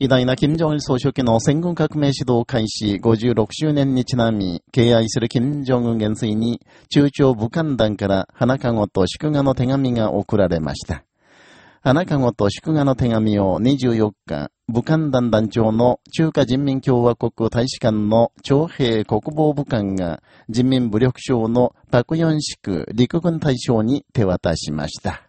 偉大な金正恩総書記の戦軍革命指導開始56周年にちなみ、敬愛する金正恩元帥に、中朝武漢団から花籠と祝賀の手紙が送られました。花籠と祝賀の手紙を24日、武漢団団長の中華人民共和国大使館の徴兵国防部官が人民武力省のパクヨンシク陸軍大将に手渡しました。